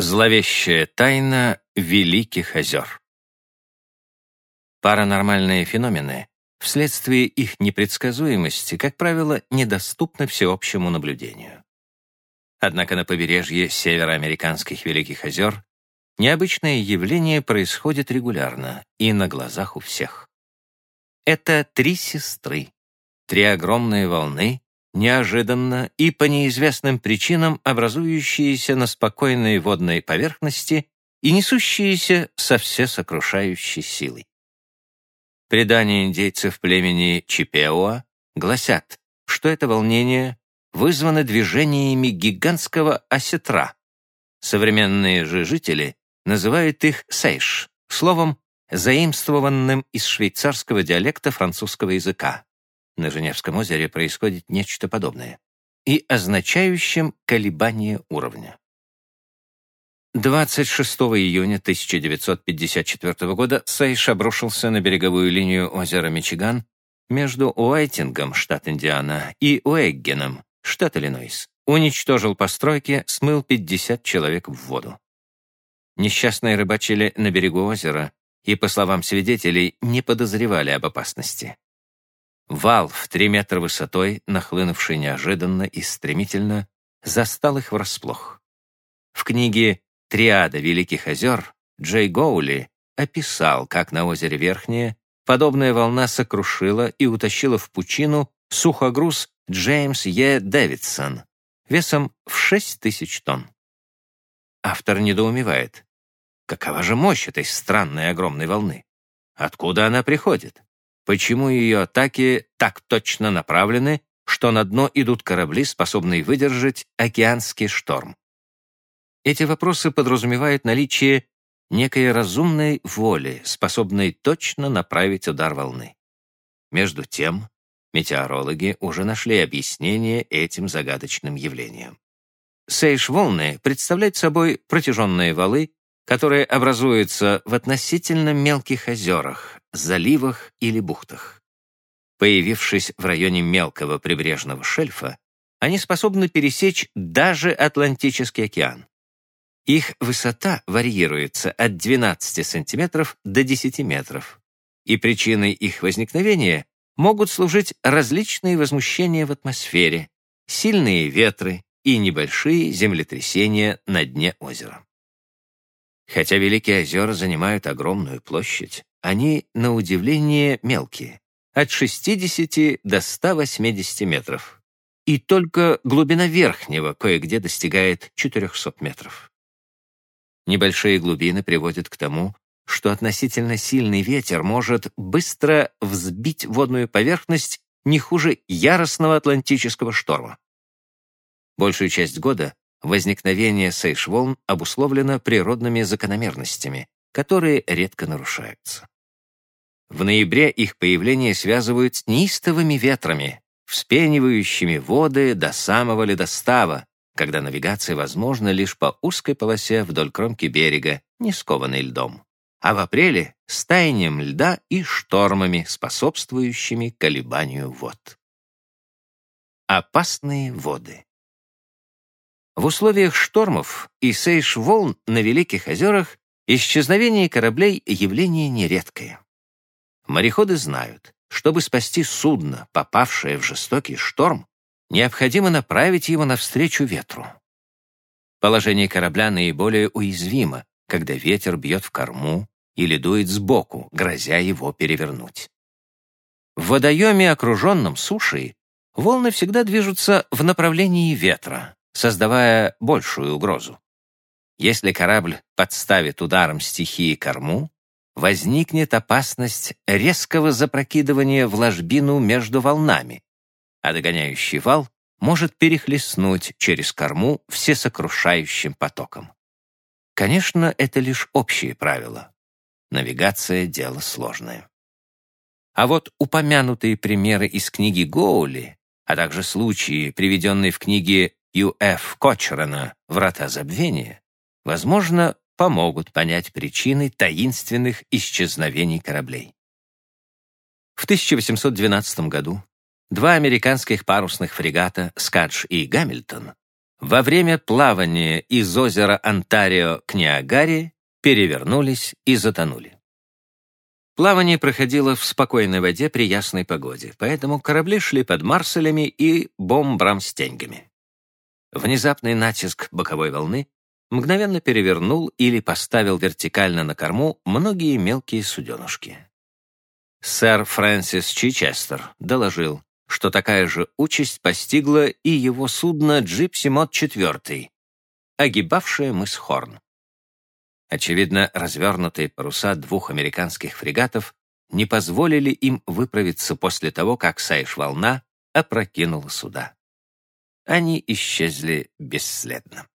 Зловещая тайна Великих озер. Паранормальные феномены вследствие их непредсказуемости, как правило, недоступны всеобщему наблюдению. Однако на побережье североамериканских Великих озер необычное явление происходит регулярно и на глазах у всех. Это три сестры, три огромные волны, неожиданно и по неизвестным причинам образующиеся на спокойной водной поверхности и несущиеся со всесокрушающей силой. Предания индейцев племени Чипеуа гласят, что это волнение вызвано движениями гигантского осетра. Современные же жители называют их сейш, словом, заимствованным из швейцарского диалекта французского языка на Женевском озере происходит нечто подобное, и означающим колебание уровня. 26 июня 1954 года Сейш обрушился на береговую линию озера Мичиган между Уайтингом, штат Индиана, и Уэггеном, штат Иллинойс. Уничтожил постройки, смыл 50 человек в воду. Несчастные рыбачили на берегу озера и, по словам свидетелей, не подозревали об опасности. Вал в три метра высотой, нахлынувший неожиданно и стремительно, застал их врасплох. В книге «Триада Великих озер» Джей Гоули описал, как на озере Верхнее подобная волна сокрушила и утащила в пучину сухогруз Джеймс Е. Дэвидсон весом в 6 тысяч тонн. Автор недоумевает. Какова же мощь этой странной огромной волны? Откуда она приходит? Почему ее атаки так точно направлены, что на дно идут корабли, способные выдержать океанский шторм? Эти вопросы подразумевают наличие некой разумной воли, способной точно направить удар волны. Между тем, метеорологи уже нашли объяснение этим загадочным явлениям. Сейш-волны представляют собой протяженные валы, которые образуются в относительно мелких озерах, заливах или бухтах. Появившись в районе мелкого прибрежного шельфа, они способны пересечь даже Атлантический океан. Их высота варьируется от 12 сантиметров до 10 метров, и причиной их возникновения могут служить различные возмущения в атмосфере, сильные ветры и небольшие землетрясения на дне озера. Хотя Великие озера занимают огромную площадь, они, на удивление, мелкие, от 60 до 180 метров. И только глубина верхнего кое-где достигает 400 метров. Небольшие глубины приводят к тому, что относительно сильный ветер может быстро взбить водную поверхность не хуже яростного атлантического шторма. Большую часть года возникновение сейш-волн обусловлено природными закономерностями, которые редко нарушаются. В ноябре их появление связывают с неистовыми ветрами, вспенивающими воды до самого ледостава, когда навигация возможна лишь по узкой полосе вдоль кромки берега, не скованной льдом. А в апреле — с таянием льда и штормами, способствующими колебанию вод. Опасные воды. В условиях штормов и сейш-волн на Великих озерах исчезновение кораблей — явление нередкое. Мореходы знают, чтобы спасти судно, попавшее в жестокий шторм, необходимо направить его навстречу ветру. Положение корабля наиболее уязвимо, когда ветер бьет в корму или дует сбоку, грозя его перевернуть. В водоеме, окруженном сушей, волны всегда движутся в направлении ветра, создавая большую угрозу. Если корабль подставит ударом стихии корму, возникнет опасность резкого запрокидывания в ложбину между волнами, а догоняющий вал может перехлестнуть через корму всесокрушающим потоком. Конечно, это лишь общие правила. Навигация — дело сложное. А вот упомянутые примеры из книги Гоули, а также случаи, приведенные в книге Ю.Ф. Кочерана «Врата забвения», возможно, помогут понять причины таинственных исчезновений кораблей. В 1812 году два американских парусных фрегата «Скадж» и «Гамильтон» во время плавания из озера Онтарио к Ниагаре перевернулись и затонули. Плавание проходило в спокойной воде при ясной погоде, поэтому корабли шли под марселями и бомбрамстенгами. Внезапный натиск боковой волны мгновенно перевернул или поставил вертикально на корму многие мелкие суденушки. Сэр Фрэнсис Чичестер доложил, что такая же участь постигла и его судно «Джипси Мод IV», огибавшее мыс Хорн. Очевидно, развернутые паруса двух американских фрегатов не позволили им выправиться после того, как Сайш-волна опрокинула суда. Они исчезли бесследно.